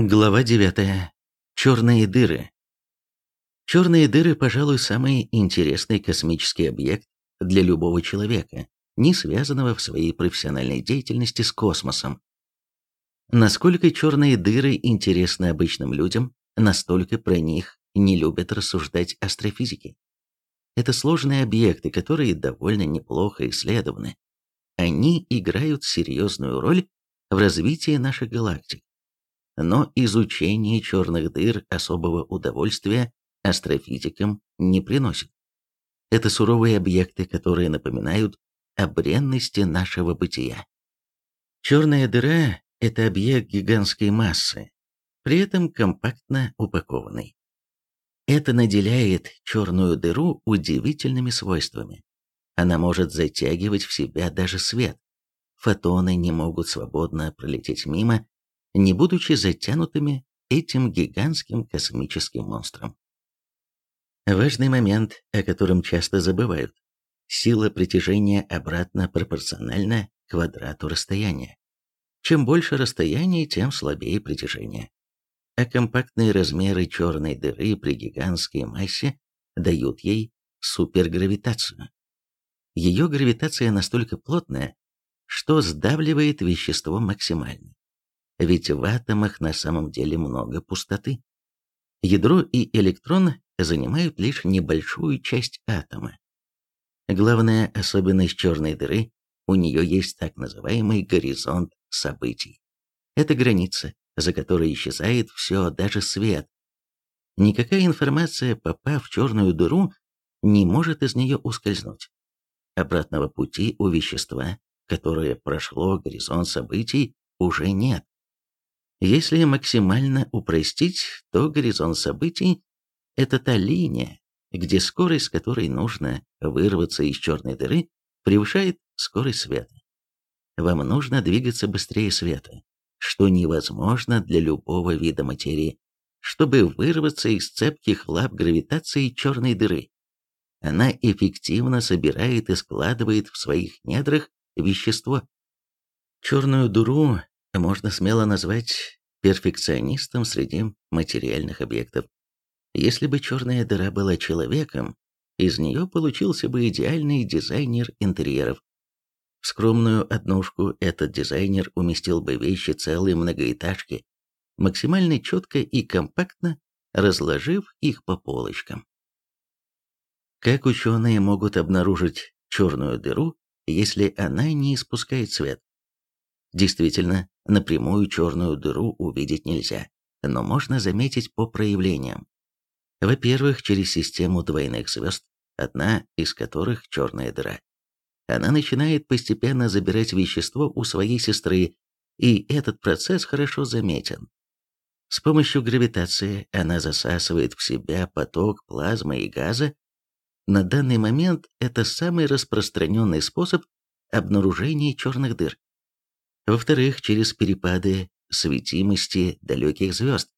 Глава 9. Черные дыры. Черные дыры, пожалуй, самый интересный космический объект для любого человека, не связанного в своей профессиональной деятельности с космосом. Насколько черные дыры интересны обычным людям, настолько про них не любят рассуждать астрофизики. Это сложные объекты, которые довольно неплохо исследованы. Они играют серьезную роль в развитии наших галактик но изучение черных дыр особого удовольствия астрофизикам не приносит. Это суровые объекты, которые напоминают о бренности нашего бытия. Черная дыра – это объект гигантской массы, при этом компактно упакованный. Это наделяет черную дыру удивительными свойствами. Она может затягивать в себя даже свет. Фотоны не могут свободно пролететь мимо, не будучи затянутыми этим гигантским космическим монстром. Важный момент, о котором часто забывают. Сила притяжения обратно пропорциональна квадрату расстояния. Чем больше расстояние, тем слабее притяжение. А компактные размеры черной дыры при гигантской массе дают ей супергравитацию. Ее гравитация настолько плотная, что сдавливает вещество максимально ведь в атомах на самом деле много пустоты. Ядро и электрон занимают лишь небольшую часть атома. Главная особенность черной дыры – у нее есть так называемый горизонт событий. Это граница, за которой исчезает все, даже свет. Никакая информация, попав в черную дыру, не может из нее ускользнуть. Обратного пути у вещества, которое прошло горизонт событий, уже нет. Если максимально упростить, то горизонт событий – это та линия, где скорость, с которой нужно вырваться из черной дыры, превышает скорость света. Вам нужно двигаться быстрее света, что невозможно для любого вида материи, чтобы вырваться из цепких лап гравитации черной дыры. Она эффективно собирает и складывает в своих недрах вещество. Черную дыру можно смело назвать перфекционистом среди материальных объектов. Если бы черная дыра была человеком, из нее получился бы идеальный дизайнер интерьеров. В скромную однушку этот дизайнер уместил бы вещи целой многоэтажки, максимально четко и компактно разложив их по полочкам. Как ученые могут обнаружить черную дыру, если она не испускает свет? Действительно, напрямую черную дыру увидеть нельзя, но можно заметить по проявлениям. Во-первых, через систему двойных звезд, одна из которых черная дыра. Она начинает постепенно забирать вещество у своей сестры, и этот процесс хорошо заметен. С помощью гравитации она засасывает в себя поток плазмы и газа. На данный момент это самый распространенный способ обнаружения черных дыр. Во-вторых, через перепады светимости далеких звезд.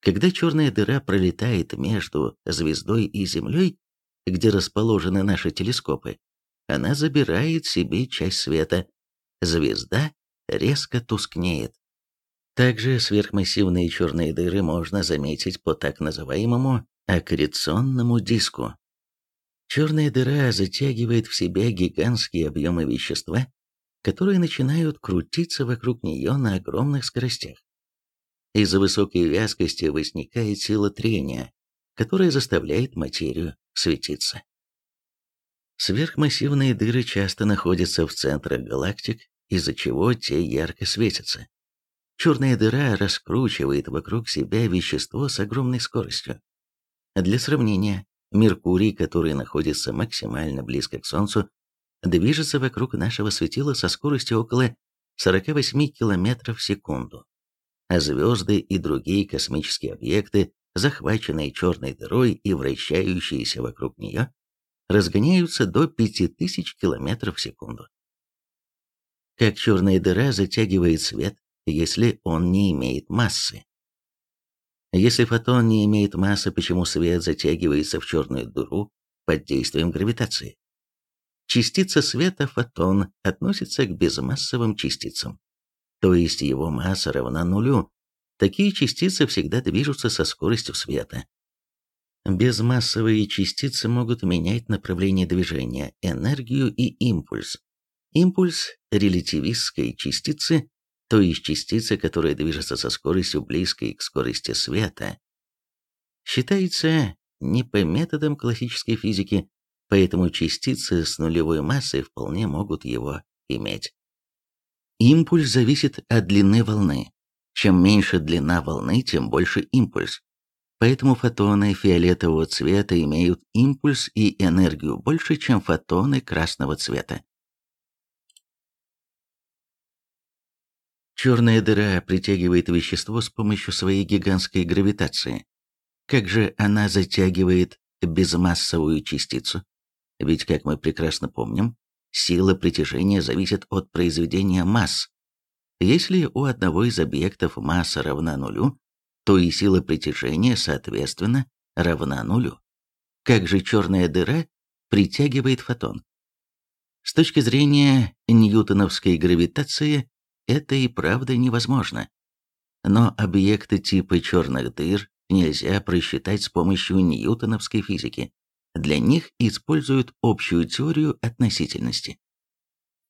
Когда черная дыра пролетает между звездой и Землей, где расположены наши телескопы, она забирает себе часть света. Звезда резко тускнеет. Также сверхмассивные черные дыры можно заметить по так называемому аккреционному диску. Черная дыра затягивает в себя гигантские объемы вещества, которые начинают крутиться вокруг нее на огромных скоростях. Из-за высокой вязкости возникает сила трения, которая заставляет материю светиться. Сверхмассивные дыры часто находятся в центрах галактик, из-за чего те ярко светятся. Черная дыра раскручивает вокруг себя вещество с огромной скоростью. Для сравнения, Меркурий, который находится максимально близко к Солнцу, движется вокруг нашего светила со скоростью около 48 км в секунду. А звезды и другие космические объекты, захваченные черной дырой и вращающиеся вокруг нее, разгоняются до 5000 км в секунду. Как черная дыра затягивает свет, если он не имеет массы? Если фотон не имеет массы, почему свет затягивается в черную дыру под действием гравитации? Частица света фотон относится к безмассовым частицам, то есть его масса равна нулю, Такие частицы всегда движутся со скоростью света. Безмассовые частицы могут менять направление движения, энергию и импульс. Импульс релятивистской частицы, то есть частицы, которая движется со скоростью близкой к скорости света, считается не по методам классической физики, поэтому частицы с нулевой массой вполне могут его иметь. Импульс зависит от длины волны. Чем меньше длина волны, тем больше импульс. Поэтому фотоны фиолетового цвета имеют импульс и энергию больше, чем фотоны красного цвета. Черная дыра притягивает вещество с помощью своей гигантской гравитации. Как же она затягивает безмассовую частицу? Ведь, как мы прекрасно помним, сила притяжения зависит от произведения масс. Если у одного из объектов масса равна нулю, то и сила притяжения, соответственно, равна нулю. Как же черная дыра притягивает фотон? С точки зрения ньютоновской гравитации, это и правда невозможно. Но объекты типа черных дыр нельзя просчитать с помощью ньютоновской физики. Для них используют общую теорию относительности.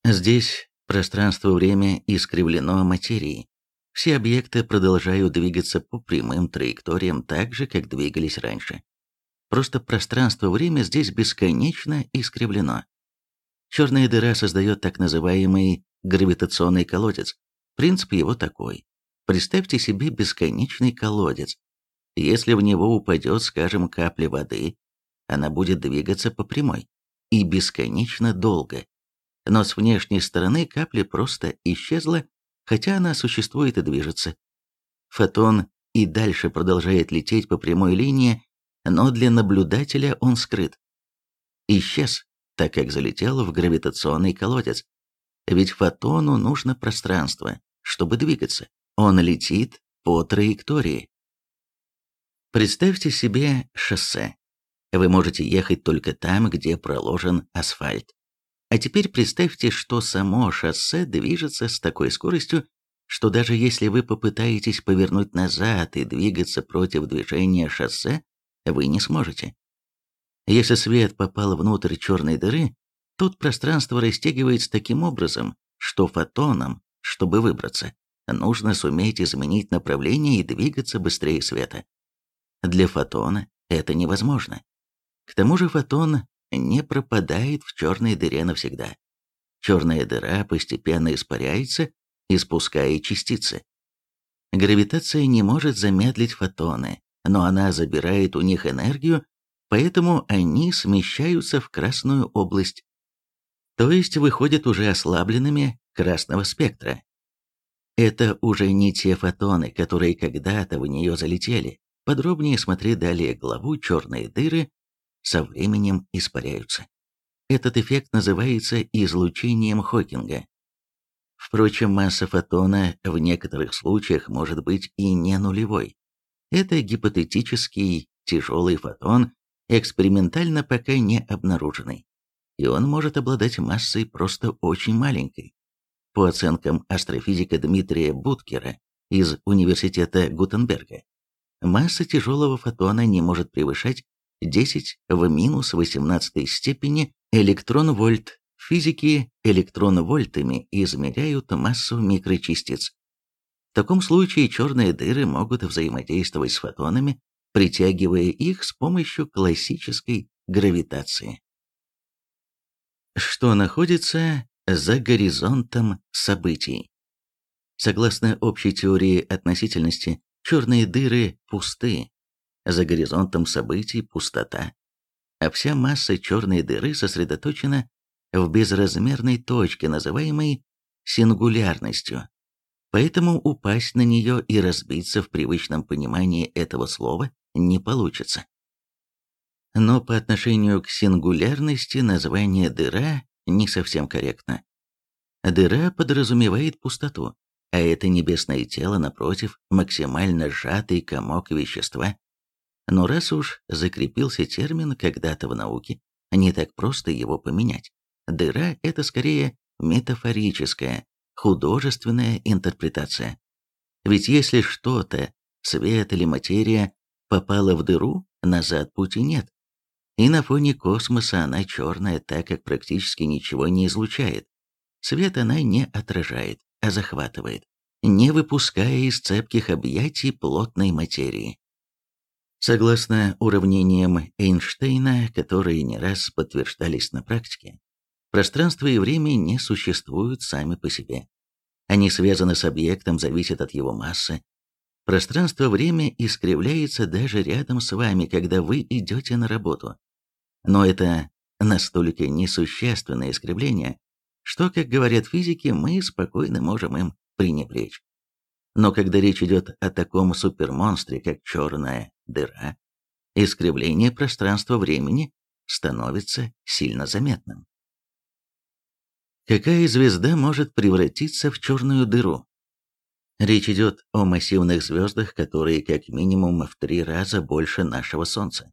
Здесь пространство-время искривлено материей. Все объекты продолжают двигаться по прямым траекториям так же, как двигались раньше. Просто пространство-время здесь бесконечно искривлено. Черная дыра создает так называемый гравитационный колодец. Принцип его такой. Представьте себе бесконечный колодец, если в него упадет, скажем, капля воды, она будет двигаться по прямой и бесконечно долго. Но с внешней стороны капля просто исчезла, хотя она существует и движется. Фотон и дальше продолжает лететь по прямой линии, но для наблюдателя он скрыт. Исчез, так как залетел в гравитационный колодец. Ведь фотону нужно пространство, чтобы двигаться. Он летит по траектории. Представьте себе шоссе. Вы можете ехать только там, где проложен асфальт. А теперь представьте, что само шоссе движется с такой скоростью, что даже если вы попытаетесь повернуть назад и двигаться против движения шоссе, вы не сможете. Если свет попал внутрь черной дыры, тут пространство растягивается таким образом, что фотонам, чтобы выбраться, нужно суметь изменить направление и двигаться быстрее света. Для фотона это невозможно. К тому же фотон не пропадает в черной дыре навсегда. Черная дыра постепенно испаряется, испуская частицы. Гравитация не может замедлить фотоны, но она забирает у них энергию, поэтому они смещаются в красную область, то есть выходят уже ослабленными красного спектра. Это уже не те фотоны, которые когда-то в нее залетели. Подробнее смотри далее главу «Черные дыры» со временем испаряются. Этот эффект называется излучением Хокинга. Впрочем, масса фотона в некоторых случаях может быть и не нулевой. Это гипотетический тяжелый фотон, экспериментально пока не обнаруженный. И он может обладать массой просто очень маленькой. По оценкам астрофизика Дмитрия Буткера из Университета Гутенберга, масса тяжелого фотона не может превышать 10 в минус 18 степени электрон-вольт. Физики электрон-вольтами измеряют массу микрочастиц. В таком случае черные дыры могут взаимодействовать с фотонами, притягивая их с помощью классической гравитации. Что находится за горизонтом событий? Согласно общей теории относительности, черные дыры пусты, за горизонтом событий пустота, а вся масса черной дыры сосредоточена в безразмерной точке, называемой сингулярностью. Поэтому упасть на нее и разбиться в привычном понимании этого слова не получится. Но по отношению к сингулярности название «дыра» не совсем корректно. Дыра подразумевает пустоту, а это небесное тело, напротив, максимально сжатый комок вещества, но раз уж закрепился термин когда-то в науке, не так просто его поменять. Дыра – это скорее метафорическая, художественная интерпретация. Ведь если что-то, свет или материя, попало в дыру, назад пути нет. И на фоне космоса она черная, так как практически ничего не излучает. Свет она не отражает, а захватывает, не выпуская из цепких объятий плотной материи. Согласно уравнениям Эйнштейна, которые не раз подтверждались на практике, пространство и время не существуют сами по себе. Они связаны с объектом, зависят от его массы. Пространство-время искривляется даже рядом с вами, когда вы идете на работу. Но это настолько несущественное искривление, что, как говорят физики, мы спокойно можем им пренебречь. Но когда речь идет о таком супермонстре, как черная дыра, искривление пространства-времени становится сильно заметным. Какая звезда может превратиться в черную дыру? Речь идет о массивных звездах, которые как минимум в три раза больше нашего Солнца.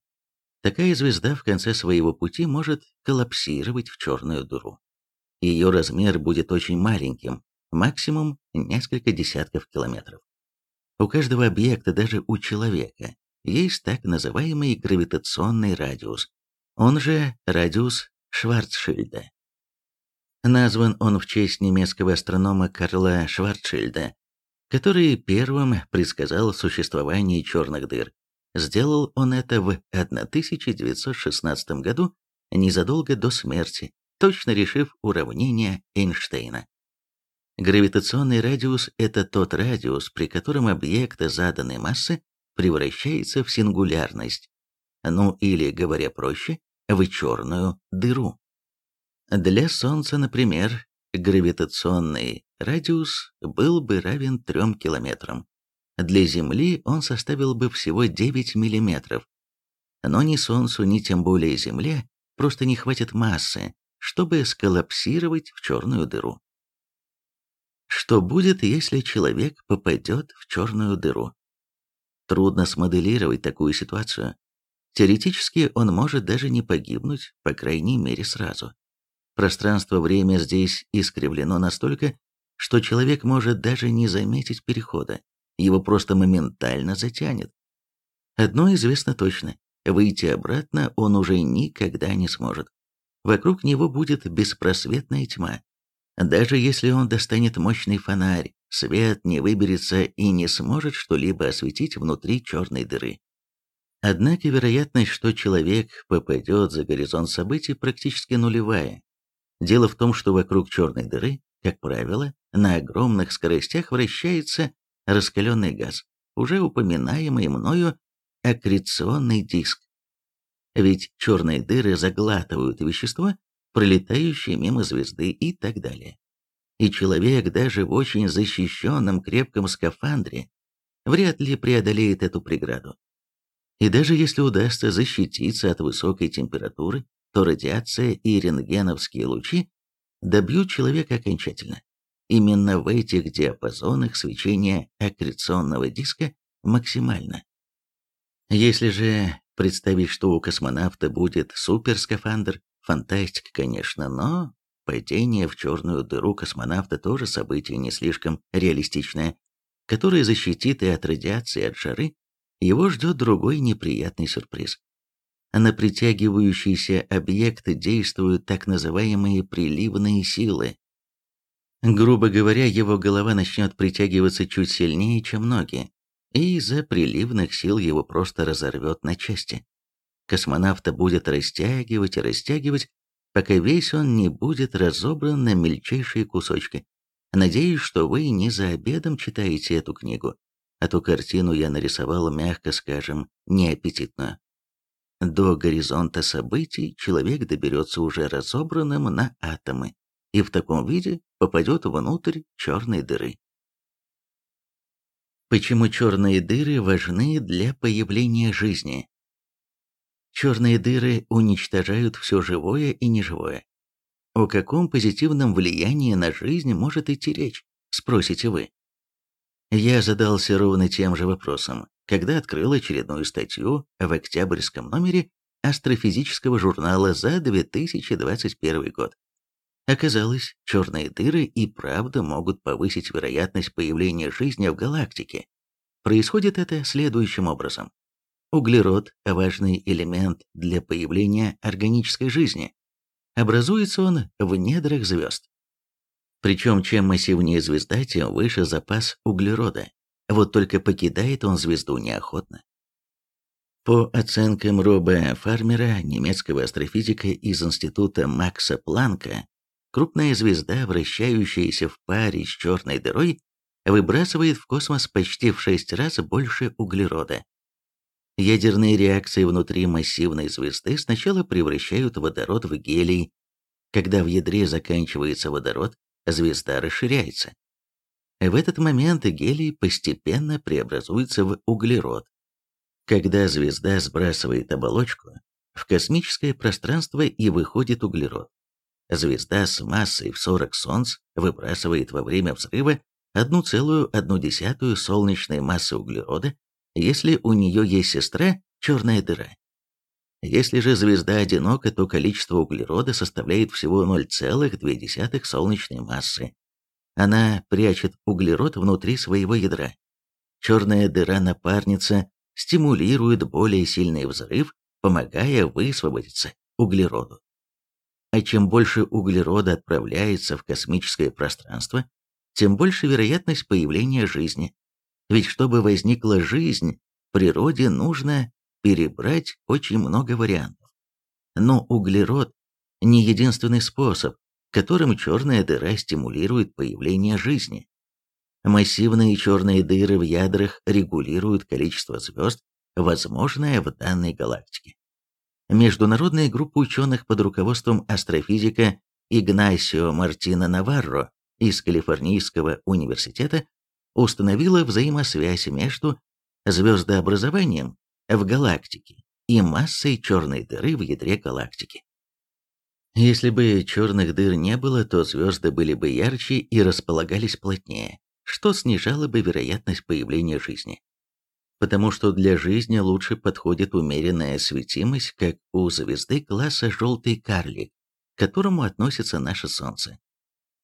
Такая звезда в конце своего пути может коллапсировать в черную дыру. Ее размер будет очень маленьким, максимум несколько десятков километров. У каждого объекта, даже у человека, есть так называемый гравитационный радиус, он же радиус Шварцшильда. Назван он в честь немецкого астронома Карла Шварцшильда, который первым предсказал существование черных дыр. Сделал он это в 1916 году, незадолго до смерти, точно решив уравнение Эйнштейна. Гравитационный радиус – это тот радиус, при котором объект заданной массы превращается в сингулярность, ну или, говоря проще, в черную дыру. Для Солнца, например, гравитационный радиус был бы равен 3 километрам. Для Земли он составил бы всего 9 миллиметров. Но ни Солнцу, ни тем более Земле просто не хватит массы, чтобы сколлапсировать в черную дыру. Что будет, если человек попадет в черную дыру? Трудно смоделировать такую ситуацию. Теоретически он может даже не погибнуть, по крайней мере сразу. Пространство-время здесь искривлено настолько, что человек может даже не заметить перехода, его просто моментально затянет. Одно известно точно, выйти обратно он уже никогда не сможет. Вокруг него будет беспросветная тьма, даже если он достанет мощный фонарь, свет не выберется и не сможет что-либо осветить внутри черной дыры. Однако вероятность, что человек попадет за горизонт событий, практически нулевая. Дело в том, что вокруг черной дыры, как правило, на огромных скоростях вращается раскаленный газ, уже упоминаемый мною аккреционный диск. Ведь черные дыры заглатывают вещество, пролетающие мимо звезды и так далее. И человек даже в очень защищенном крепком скафандре вряд ли преодолеет эту преграду. И даже если удастся защититься от высокой температуры, то радиация и рентгеновские лучи добьют человека окончательно. Именно в этих диапазонах свечение аккреционного диска максимально. Если же представить, что у космонавта будет суперскафандр, Фантастика, конечно, но падение в черную дыру космонавта тоже событие не слишком реалистичное, которое защитит и от радиации, и от жары. Его ждет другой неприятный сюрприз. На притягивающиеся объекты действуют так называемые приливные силы. Грубо говоря, его голова начнет притягиваться чуть сильнее, чем ноги, и из-за приливных сил его просто разорвет на части. Космонавта будет растягивать и растягивать, пока весь он не будет разобран на мельчайшие кусочки. Надеюсь, что вы не за обедом читаете эту книгу, а ту картину я нарисовал, мягко скажем, неаппетитную. До горизонта событий человек доберется уже разобранным на атомы и в таком виде попадет внутрь черной дыры. Почему черные дыры важны для появления жизни? Черные дыры уничтожают все живое и неживое. О каком позитивном влиянии на жизнь может идти речь, спросите вы? Я задался ровно тем же вопросом, когда открыл очередную статью в октябрьском номере астрофизического журнала за 2021 год. Оказалось, черные дыры и правда могут повысить вероятность появления жизни в галактике. Происходит это следующим образом. Углерод – важный элемент для появления органической жизни. Образуется он в недрах звезд. Причем чем массивнее звезда, тем выше запас углерода. Вот только покидает он звезду неохотно. По оценкам Роба Фармера, немецкого астрофизика из Института Макса Планка, крупная звезда, вращающаяся в паре с черной дырой, выбрасывает в космос почти в шесть раз больше углерода. Ядерные реакции внутри массивной звезды сначала превращают водород в гелий. Когда в ядре заканчивается водород, звезда расширяется. В этот момент гелий постепенно преобразуется в углерод. Когда звезда сбрасывает оболочку, в космическое пространство и выходит углерод. Звезда с массой в 40 Солнц выбрасывает во время взрыва 1,1 солнечной массы углерода, если у нее есть сестра – черная дыра. Если же звезда одинока, то количество углерода составляет всего 0,2 солнечной массы. Она прячет углерод внутри своего ядра. Черная дыра-напарница стимулирует более сильный взрыв, помогая высвободиться углероду. А чем больше углерода отправляется в космическое пространство, тем больше вероятность появления жизни. Ведь чтобы возникла жизнь, природе нужно перебрать очень много вариантов. Но углерод – не единственный способ, которым черная дыра стимулирует появление жизни. Массивные черные дыры в ядрах регулируют количество звезд, возможное в данной галактике. Международная группа ученых под руководством астрофизика Игнасио Мартина Наварро из Калифорнийского университета установила взаимосвязь между звездообразованием в галактике и массой черной дыры в ядре галактики. Если бы черных дыр не было, то звезды были бы ярче и располагались плотнее, что снижало бы вероятность появления жизни. Потому что для жизни лучше подходит умеренная светимость, как у звезды класса «желтый карлик», к которому относится наше Солнце.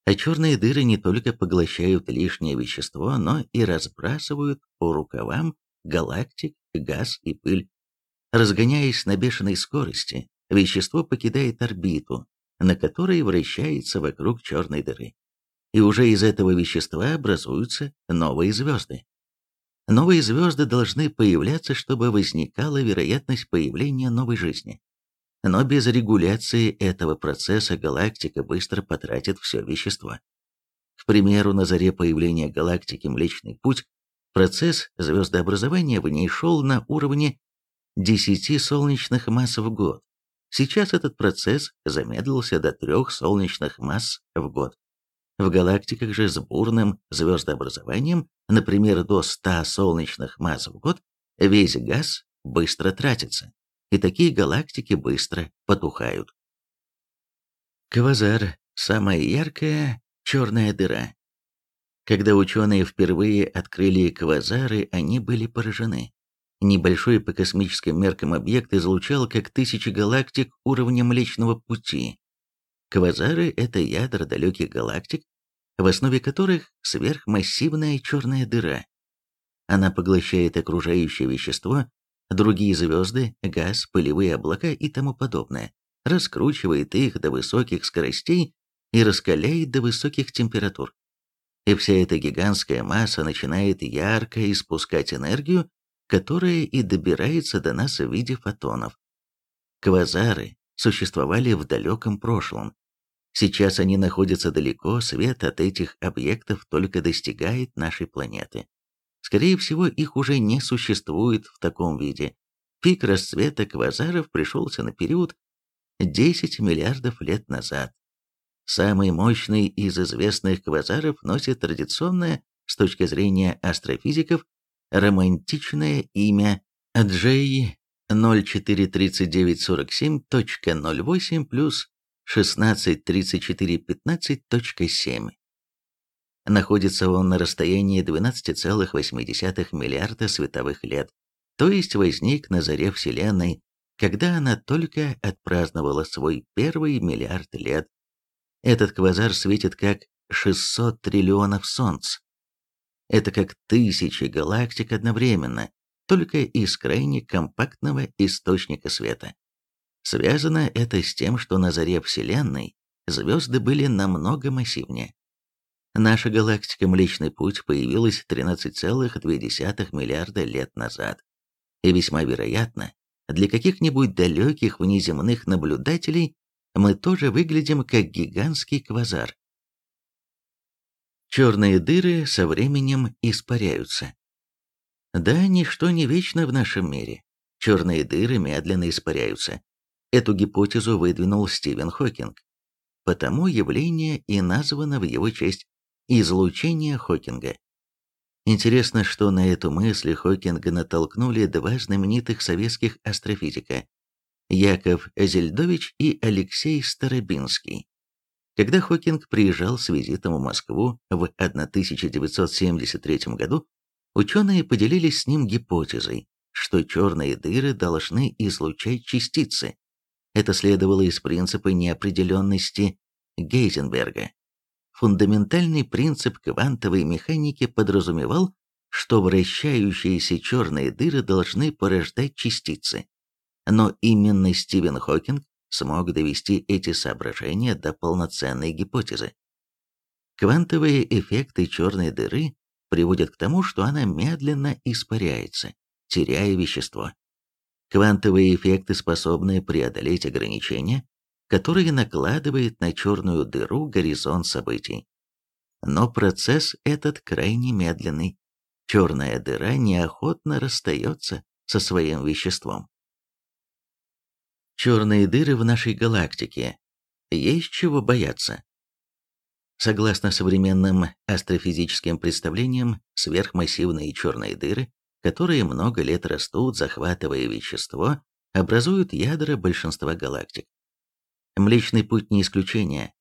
А черные дыры не только поглощают лишнее вещество, но и разбрасывают по рукавам галактик газ и пыль. Разгоняясь на бешеной скорости, вещество покидает орбиту, на которой вращается вокруг черной дыры. И уже из этого вещества образуются новые звезды. Новые звезды должны появляться, чтобы возникала вероятность появления новой жизни. Но без регуляции этого процесса галактика быстро потратит все вещество. К примеру, на заре появления галактики Млечный Путь процесс звездообразования в ней шел на уровне 10 солнечных масс в год. Сейчас этот процесс замедлился до 3 солнечных масс в год. В галактиках же с бурным звездообразованием, например, до 100 солнечных масс в год, весь газ быстро тратится, и такие галактики быстро потухают. Квазар – самая яркая черная дыра. Когда ученые впервые открыли квазары, они были поражены. Небольшой по космическим меркам объект излучал как тысячи галактик уровня Млечного Пути. Квазары – это ядра далеких галактик, в основе которых сверхмассивная черная дыра. Она поглощает окружающее вещество, другие звезды, газ, пылевые облака и тому подобное, раскручивает их до высоких скоростей и раскаляет до высоких температур и вся эта гигантская масса начинает ярко испускать энергию, которая и добирается до нас в виде фотонов. Квазары существовали в далеком прошлом. Сейчас они находятся далеко, свет от этих объектов только достигает нашей планеты. Скорее всего, их уже не существует в таком виде. Пик расцвета квазаров пришелся на период 10 миллиардов лет назад, Самый мощный из известных квазаров носит традиционное, с точки зрения астрофизиков, романтичное имя Джей 043947.08 плюс 163415.7. Находится он на расстоянии 12,8 миллиарда световых лет, то есть возник на заре Вселенной, когда она только отпраздновала свой первый миллиард лет Этот квазар светит как 600 триллионов солнц. Это как тысячи галактик одновременно, только из крайне компактного источника света. Связано это с тем, что на заре Вселенной звезды были намного массивнее. Наша галактика Млечный Путь появилась 13,2 миллиарда лет назад. И весьма вероятно, для каких-нибудь далеких внеземных наблюдателей мы тоже выглядим как гигантский квазар. Черные дыры со временем испаряются. Да, ничто не вечно в нашем мире. Черные дыры медленно испаряются. Эту гипотезу выдвинул Стивен Хокинг. Потому явление и названо в его честь излучение Хокинга. Интересно, что на эту мысль Хокинга натолкнули два знаменитых советских астрофизика – Яков Зельдович и Алексей Старобинский. Когда Хокинг приезжал с визитом в Москву в 1973 году, ученые поделились с ним гипотезой, что черные дыры должны излучать частицы. Это следовало из принципа неопределенности Гейзенберга. Фундаментальный принцип квантовой механики подразумевал, что вращающиеся черные дыры должны порождать частицы. Но именно Стивен Хокинг смог довести эти соображения до полноценной гипотезы. Квантовые эффекты черной дыры приводят к тому, что она медленно испаряется, теряя вещество. Квантовые эффекты способны преодолеть ограничения, которые накладывает на черную дыру горизонт событий. Но процесс этот крайне медленный. Черная дыра неохотно расстается со своим веществом. Черные дыры в нашей галактике. Есть чего бояться. Согласно современным астрофизическим представлениям, сверхмассивные черные дыры, которые много лет растут, захватывая вещество, образуют ядра большинства галактик. Млечный путь не исключение.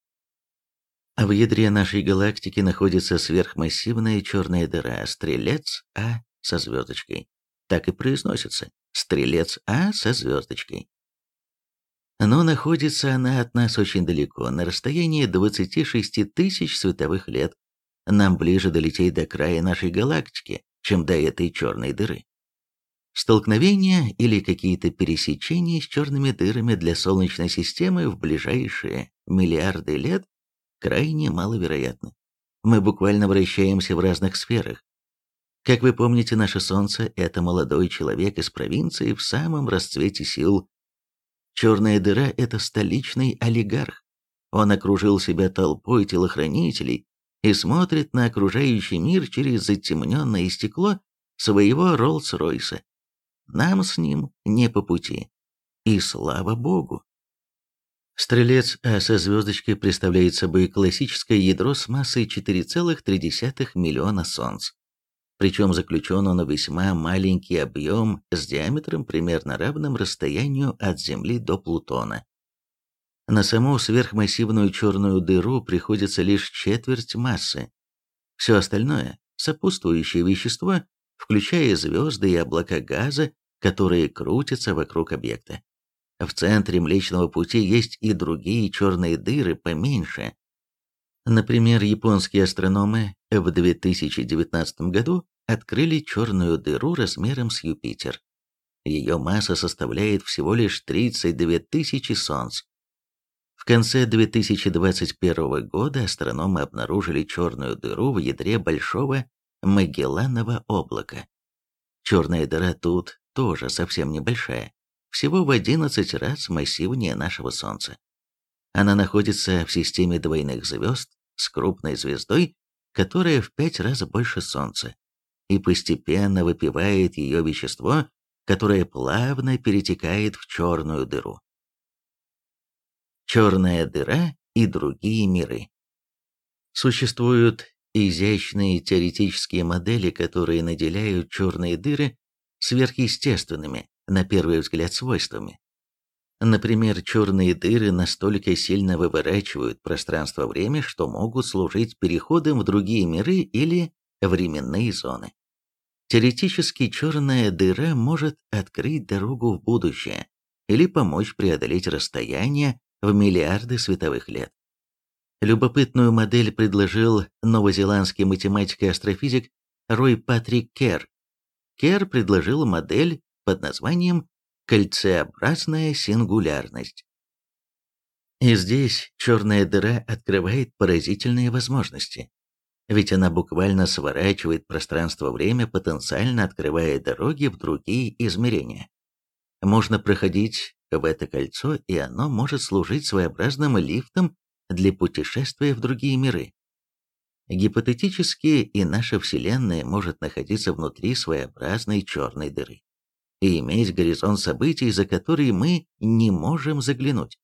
В ядре нашей галактики находится сверхмассивная черная дыра «Стрелец А» со звездочкой. Так и произносится «Стрелец А» со звездочкой. Но находится она от нас очень далеко, на расстоянии 26 тысяч световых лет. Нам ближе долететь до края нашей галактики, чем до этой черной дыры. Столкновения или какие-то пересечения с черными дырами для Солнечной системы в ближайшие миллиарды лет крайне маловероятны. Мы буквально вращаемся в разных сферах. Как вы помните, наше Солнце – это молодой человек из провинции в самом расцвете сил. Черная дыра – это столичный олигарх. Он окружил себя толпой телохранителей и смотрит на окружающий мир через затемненное стекло своего Роллс-Ройса. Нам с ним не по пути. И слава богу. Стрелец А со звездочкой представляет собой классическое ядро с массой 4,3 миллиона солнц. Причем заключен он в весьма маленький объем с диаметром примерно равным расстоянию от Земли до Плутона. На саму сверхмассивную черную дыру приходится лишь четверть массы. Все остальное, сопутствующее вещество, включая звезды и облака газа, которые крутятся вокруг объекта. В центре Млечного Пути есть и другие черные дыры поменьше. Например, японские астрономы в 2019 году открыли черную дыру размером с Юпитер. Ее масса составляет всего лишь 32 тысячи солнц. В конце 2021 года астрономы обнаружили черную дыру в ядре Большого Магелланова облака. Черная дыра тут тоже совсем небольшая, всего в 11 раз массивнее нашего Солнца. Она находится в системе двойных звезд с крупной звездой, которая в пять раз больше Солнца, и постепенно выпивает ее вещество, которое плавно перетекает в черную дыру. Черная дыра и другие миры. Существуют изящные теоретические модели, которые наделяют черные дыры сверхъестественными, на первый взгляд, свойствами. Например, черные дыры настолько сильно выворачивают пространство-время, что могут служить переходом в другие миры или временные зоны. Теоретически черная дыра может открыть дорогу в будущее или помочь преодолеть расстояние в миллиарды световых лет. Любопытную модель предложил новозеландский математик и астрофизик Рой Патрик Кер. Кер предложил модель под названием «кольцеобразная сингулярность». И здесь черная дыра открывает поразительные возможности. Ведь она буквально сворачивает пространство-время, потенциально открывая дороги в другие измерения. Можно проходить в это кольцо, и оно может служить своеобразным лифтом для путешествия в другие миры. Гипотетически и наша Вселенная может находиться внутри своеобразной черной дыры и иметь горизонт событий, за которые мы не можем заглянуть.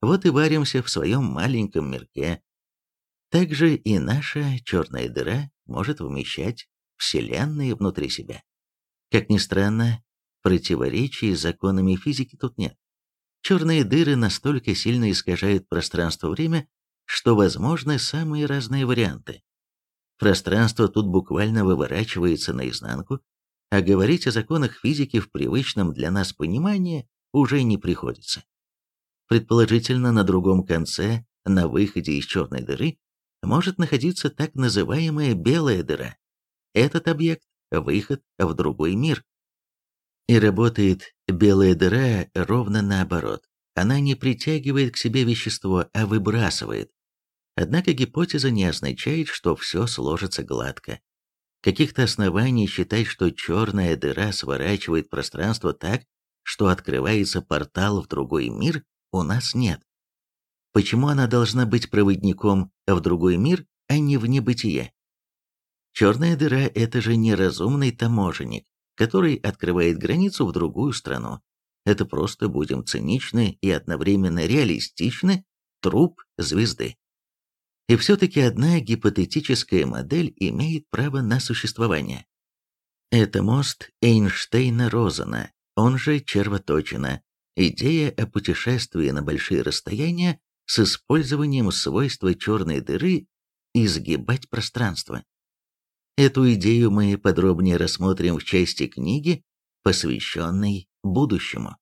Вот и варимся в своем маленьком мирке. Также и наша черная дыра может вмещать Вселенные внутри себя. Как ни странно, противоречий с законами физики тут нет. Черные дыры настолько сильно искажают пространство-время, что возможны самые разные варианты. Пространство тут буквально выворачивается наизнанку, а говорить о законах физики в привычном для нас понимании уже не приходится. Предположительно, на другом конце, на выходе из черной дыры, может находиться так называемая белая дыра. Этот объект – выход в другой мир. И работает белая дыра ровно наоборот. Она не притягивает к себе вещество, а выбрасывает. Однако гипотеза не означает, что все сложится гладко. Каких-то оснований считать, что черная дыра сворачивает пространство так, что открывается портал в другой мир, у нас нет. Почему она должна быть проводником в другой мир, а не в небытие? Черная дыра – это же неразумный таможенник, который открывает границу в другую страну. Это просто, будем циничны и одновременно реалистичны, труп звезды. И все-таки одна гипотетическая модель имеет право на существование. Это мост Эйнштейна-Розена, он же червоточина, идея о путешествии на большие расстояния с использованием свойства черной дыры изгибать пространство. Эту идею мы подробнее рассмотрим в части книги, посвященной будущему.